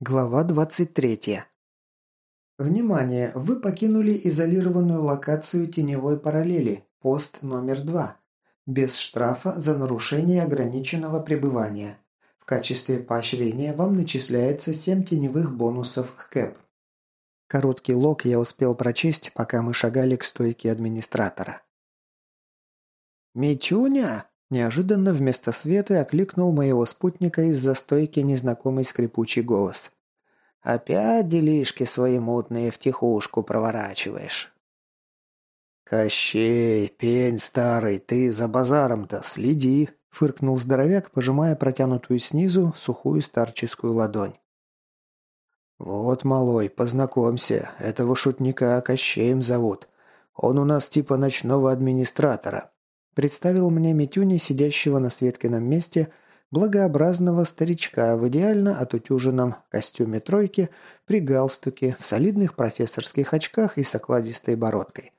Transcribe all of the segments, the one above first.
Глава 23. Внимание! Вы покинули изолированную локацию теневой параллели, пост номер 2. Без штрафа за нарушение ограниченного пребывания. В качестве поощрения вам начисляется 7 теневых бонусов к КЭП. Короткий лог я успел прочесть, пока мы шагали к стойке администратора. «Митюня!» Неожиданно вместо Светы окликнул моего спутника из-за стойки незнакомый скрипучий голос. «Опять делишки свои мутные втихушку проворачиваешь». «Кощей, пень старый, ты за базаром-то следи!» – фыркнул здоровяк, пожимая протянутую снизу сухую старческую ладонь. «Вот, малой, познакомься, этого шутника Кощеем зовут. Он у нас типа ночного администратора. Представил мне Митюни, сидящего на Светкином месте, благообразного старичка в идеально отутюженном костюме тройки, при галстуке, в солидных профессорских очках и с окладистой бородкой.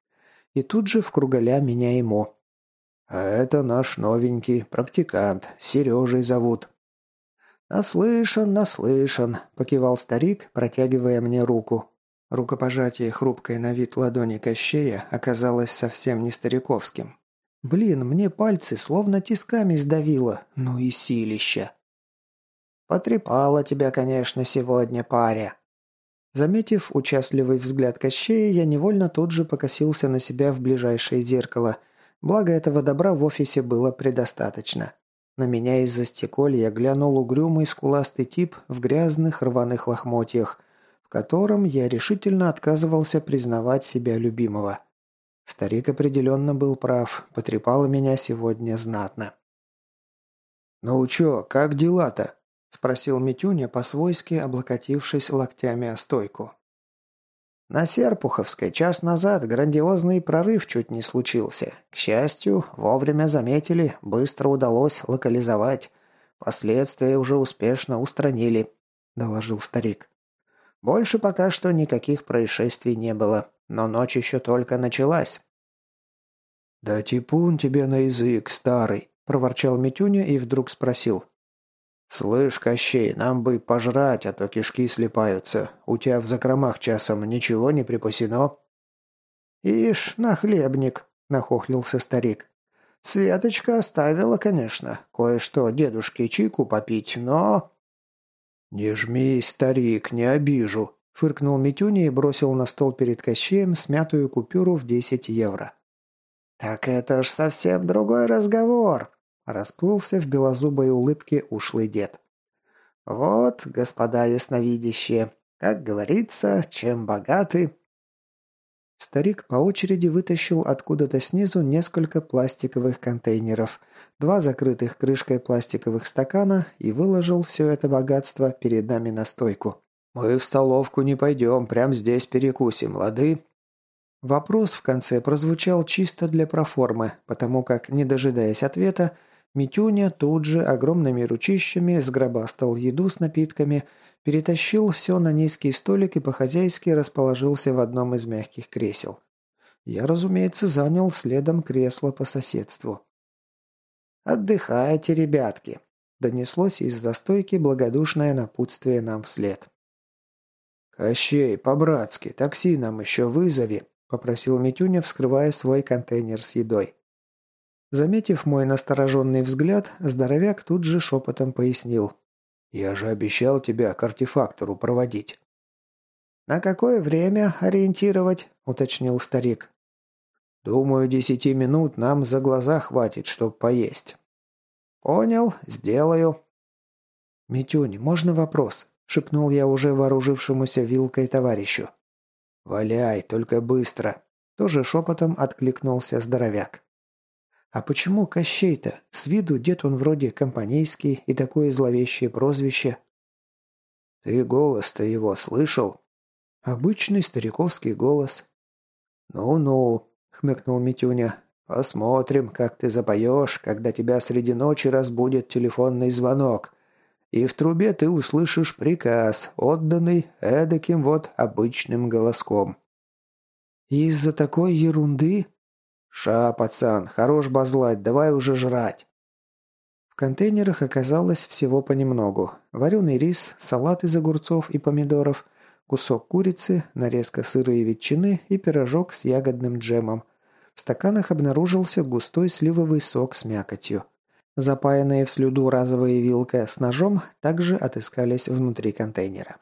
И тут же в круголя меня ему. «А это наш новенький практикант, Сережей зовут». «Наслышан, наслышан», – покивал старик, протягивая мне руку. Рукопожатие хрупкой на вид ладони Кощея оказалось совсем не стариковским. Блин, мне пальцы словно тисками сдавило. Ну и силища. «Потрепала тебя, конечно, сегодня, паря». Заметив участливый взгляд Кощея, я невольно тут же покосился на себя в ближайшее зеркало. Благо этого добра в офисе было предостаточно. На меня из-за стеколья глянул угрюмый скуластый тип в грязных рваных лохмотьях, в котором я решительно отказывался признавать себя любимого. Старик определенно был прав, потрепало меня сегодня знатно. «Ну чё, как дела-то?» – спросил Митюня, по-свойски облокотившись локтями о стойку. На Серпуховской час назад грандиозный прорыв чуть не случился. К счастью, вовремя заметили, быстро удалось локализовать. Последствия уже успешно устранили», – доложил старик. «Больше пока что никаких происшествий не было. Но ночь еще только началась. «Да типун тебе на язык, старый!» – проворчал Митюня и вдруг спросил. «Слышь, Кощей, нам бы пожрать, а то кишки слепаются. У тебя в закромах часом ничего не припасено?» «Ишь, нахлебник!» – нахохлился старик. «Светочка оставила, конечно, кое-что дедушке чайку попить, но...» «Не жмись, старик, не обижу», Фыркнул Митюня и бросил на стол перед Кощеем смятую купюру в 10 евро. «Так это ж совсем другой разговор!» Расплылся в белозубой улыбке ушлый дед. «Вот, господа ясновидящие, как говорится, чем богаты...» Старик по очереди вытащил откуда-то снизу несколько пластиковых контейнеров, два закрытых крышкой пластиковых стакана и выложил все это богатство перед нами на стойку. «Мы в столовку не пойдем, прямо здесь перекусим, лады?» Вопрос в конце прозвучал чисто для проформы, потому как, не дожидаясь ответа, Митюня тут же огромными ручищами сгробастал еду с напитками, перетащил все на низкий столик и по-хозяйски расположился в одном из мягких кресел. Я, разумеется, занял следом кресло по соседству. «Отдыхайте, ребятки!» – донеслось из застойки благодушное напутствие нам вслед. «Кощей, по-братски, такси нам еще вызови», – попросил Митюня, вскрывая свой контейнер с едой. Заметив мой настороженный взгляд, здоровяк тут же шепотом пояснил. «Я же обещал тебя к артефактору проводить». «На какое время ориентировать?» – уточнил старик. «Думаю, десяти минут нам за глаза хватит, чтобы поесть». «Понял, сделаю». «Митюнь, можно вопрос?» – шепнул я уже вооружившемуся вилкой товарищу. «Валяй, только быстро!» – тоже шепотом откликнулся здоровяк. «А почему Кощей-то? С виду дед он вроде компанейский и такое зловещее прозвище». «Ты голос-то его слышал?» «Обычный стариковский голос». «Ну-ну», – хмыкнул Митюня. «Посмотрим, как ты запоешь, когда тебя среди ночи разбудит телефонный звонок и в трубе ты услышишь приказ, отданный эдаким вот обычным голоском. «Из-за такой ерунды?» «Ша, пацан, хорош базлать, давай уже жрать». «В контейнерах оказалось всего понемногу. Вареный рис, салат из огурцов и помидоров, кусок курицы, нарезка сыра и ветчины и пирожок с ягодным джемом. В стаканах обнаружился густой сливовый сок с мякотью. Запаянные в слюду разовые вилка с ножом также отыскались внутри контейнера.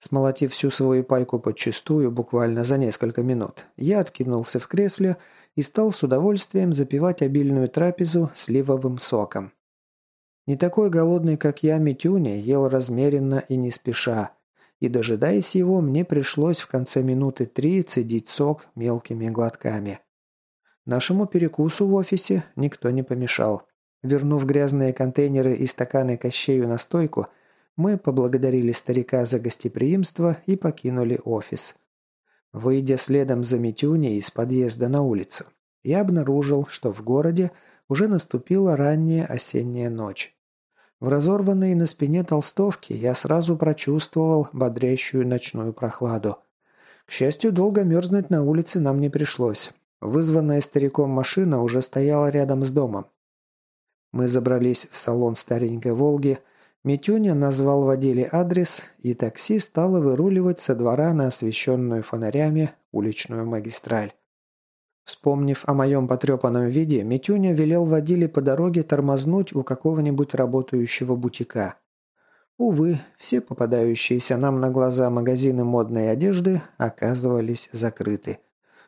Смолотив всю свою пайку подчистую буквально за несколько минут, я откинулся в кресле и стал с удовольствием запивать обильную трапезу сливовым соком. Не такой голодный, как я, Митюня, ел размеренно и не спеша, и, дожидаясь его, мне пришлось в конце минуты три цедить сок мелкими глотками. Нашему перекусу в офисе никто не помешал. Вернув грязные контейнеры и стаканы кощею на стойку, мы поблагодарили старика за гостеприимство и покинули офис. Выйдя следом за Митюней из подъезда на улицу, я обнаружил, что в городе уже наступила ранняя осенняя ночь. В разорванной на спине толстовке я сразу прочувствовал бодрящую ночную прохладу. К счастью, долго мерзнуть на улице нам не пришлось. Вызванная стариком машина уже стояла рядом с домом. Мы забрались в салон старенькой «Волги», Митюня назвал водиле адрес, и такси стало выруливать со двора на освещенную фонарями уличную магистраль. Вспомнив о моем потрепанном виде, Митюня велел водиле по дороге тормознуть у какого-нибудь работающего бутика. Увы, все попадающиеся нам на глаза магазины модной одежды оказывались закрыты.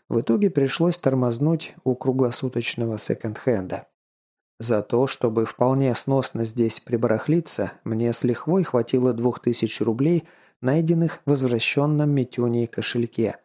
В итоге пришлось тормознуть у круглосуточного секонд-хенда. За то, чтобы вполне сносно здесь прибарахлиться, мне с лихвой хватило двух тысяч рублей, найденных в возвращенном Митюней кошельке.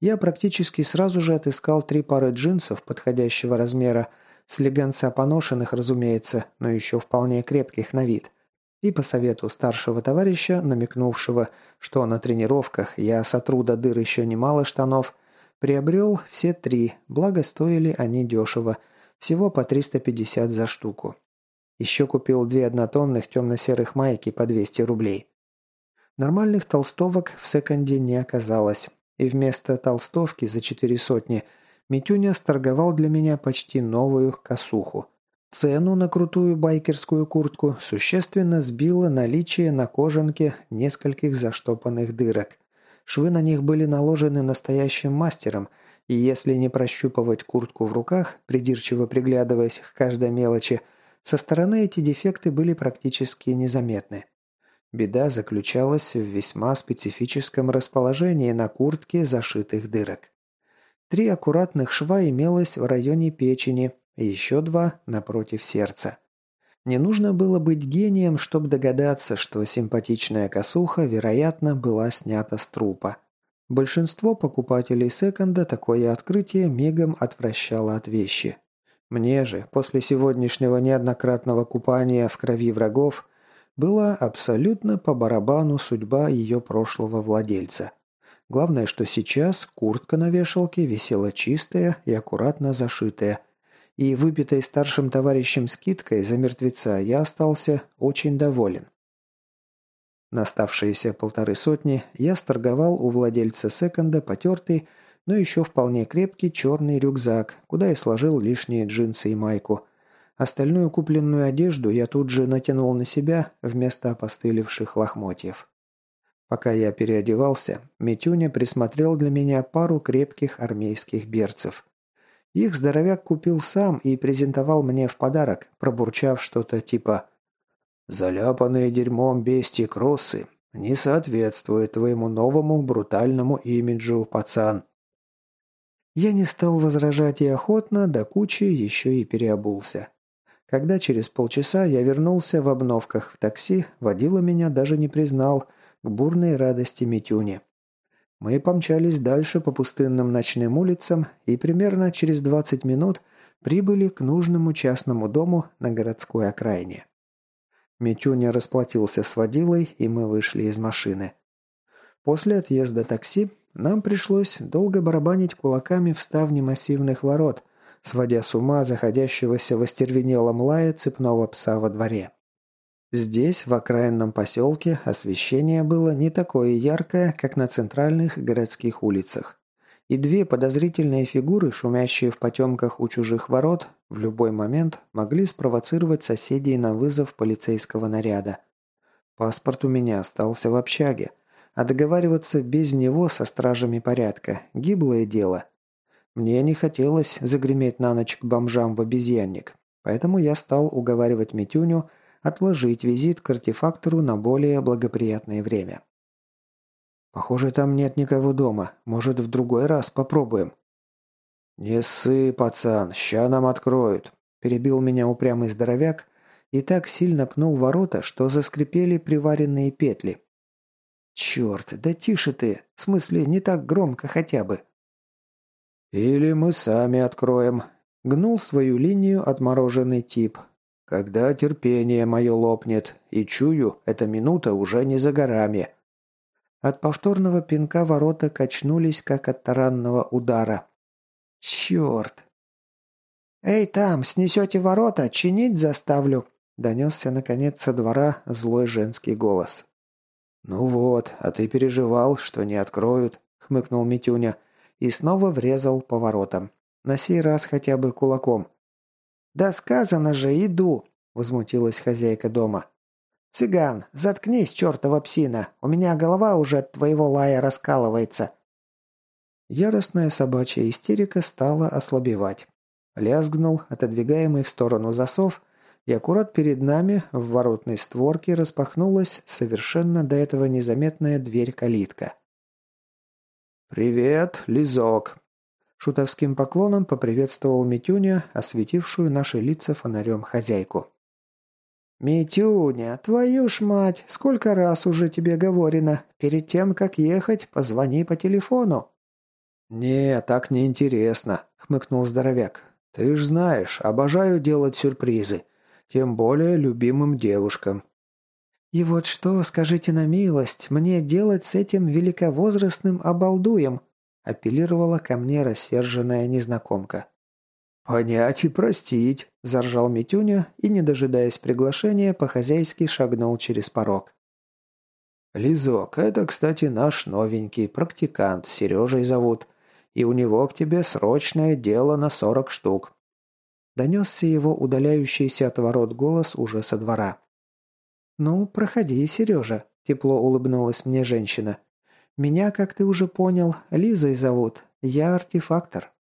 Я практически сразу же отыскал три пары джинсов подходящего размера, слегонца поношенных, разумеется, но еще вполне крепких на вид. И по совету старшего товарища, намекнувшего, что на тренировках я сотру до дыр еще немало штанов, приобрел все три, благо стоили они дешево – всего по 350 за штуку. Еще купил две однотонных темно-серых майки по 200 рублей. Нормальных толстовок в секонде не оказалось. И вместо толстовки за четыре сотни Митюня сторговал для меня почти новую косуху. Цену на крутую байкерскую куртку существенно сбило наличие на кожанке нескольких заштопанных дырок. Швы на них были наложены настоящим мастером – и если не прощупывать куртку в руках, придирчиво приглядываясь к каждой мелочи, со стороны эти дефекты были практически незаметны. Беда заключалась в весьма специфическом расположении на куртке зашитых дырок. Три аккуратных шва имелось в районе печени, и еще два напротив сердца. Не нужно было быть гением, чтобы догадаться, что симпатичная косуха, вероятно, была снята с трупа. Большинство покупателей секонда такое открытие мигом отвращало от вещи. Мне же, после сегодняшнего неоднократного купания в крови врагов, была абсолютно по барабану судьба ее прошлого владельца. Главное, что сейчас куртка на вешалке висела чистая и аккуратно зашитая. И выпитой старшим товарищем скидкой за мертвеца я остался очень доволен. На оставшиеся полторы сотни я сторговал у владельца секонда потертый, но еще вполне крепкий черный рюкзак, куда и сложил лишние джинсы и майку. Остальную купленную одежду я тут же натянул на себя вместо опостылевших лохмотьев. Пока я переодевался, Митюня присмотрел для меня пару крепких армейских берцев. Их здоровяк купил сам и презентовал мне в подарок, пробурчав что-то типа Заляпанные дерьмом бести кроссы не соответствуют твоему новому брутальному имиджу, пацан. Я не стал возражать и охотно, до кучи еще и переобулся. Когда через полчаса я вернулся в обновках в такси, водила меня даже не признал, к бурной радости Митюни. Мы помчались дальше по пустынным ночным улицам и примерно через 20 минут прибыли к нужному частному дому на городской окраине. Митюня расплатился с водилой, и мы вышли из машины. После отъезда такси нам пришлось долго барабанить кулаками в ставни массивных ворот, сводя с ума заходящегося в остервенелом лае цепного пса во дворе. Здесь, в окраинном поселке, освещение было не такое яркое, как на центральных городских улицах. И две подозрительные фигуры, шумящие в потемках у чужих ворот, в любой момент могли спровоцировать соседей на вызов полицейского наряда. Паспорт у меня остался в общаге, а договариваться без него со стражами порядка – гиблое дело. Мне не хотелось загреметь на ночь к бомжам в обезьянник, поэтому я стал уговаривать Митюню отложить визит к артефактору на более благоприятное время. «Похоже, там нет никого дома. Может, в другой раз попробуем?» «Не ссы, пацан, ща нам откроют», – перебил меня упрямый здоровяк и так сильно пнул ворота, что заскрипели приваренные петли. «Черт, да тише ты! В смысле, не так громко хотя бы!» «Или мы сами откроем», – гнул свою линию отмороженный тип. «Когда терпение мое лопнет, и чую, эта минута уже не за горами». От повторного пинка ворота качнулись, как от таранного удара, «Черт!» «Эй, там, снесете ворота, чинить заставлю!» Донесся, наконец, со двора злой женский голос. «Ну вот, а ты переживал, что не откроют», — хмыкнул Митюня и снова врезал по воротам. На сей раз хотя бы кулаком. «Да сказано же, иду!» — возмутилась хозяйка дома. «Цыган, заткнись, чертова псина! У меня голова уже от твоего лая раскалывается. Яростная собачья истерика стала ослабевать. Лязгнул отодвигаемый в сторону засов, и аккурат перед нами в воротной створке распахнулась совершенно до этого незаметная дверь-калитка. «Привет, Лизок!» Шутовским поклоном поприветствовал Митюня, осветившую наши лица фонарем хозяйку. «Митюня, твою ж мать, сколько раз уже тебе говорено, перед тем, как ехать, позвони по телефону!» «Не, так неинтересно», — хмыкнул здоровяк. «Ты ж знаешь, обожаю делать сюрпризы. Тем более любимым девушкам». «И вот что, скажите на милость, мне делать с этим великовозрастным обалдуем?» — апеллировала ко мне рассерженная незнакомка. «Понять и простить», – заржал Митюня и, не дожидаясь приглашения, по-хозяйски шагнул через порог. «Лизок, это, кстати, наш новенький практикант, Сережей зовут и у него к тебе срочное дело на сорок штук». Донесся его удаляющийся от ворот голос уже со двора. «Ну, проходи, Сережа», – тепло улыбнулась мне женщина. «Меня, как ты уже понял, Лизой зовут. Я артефактор».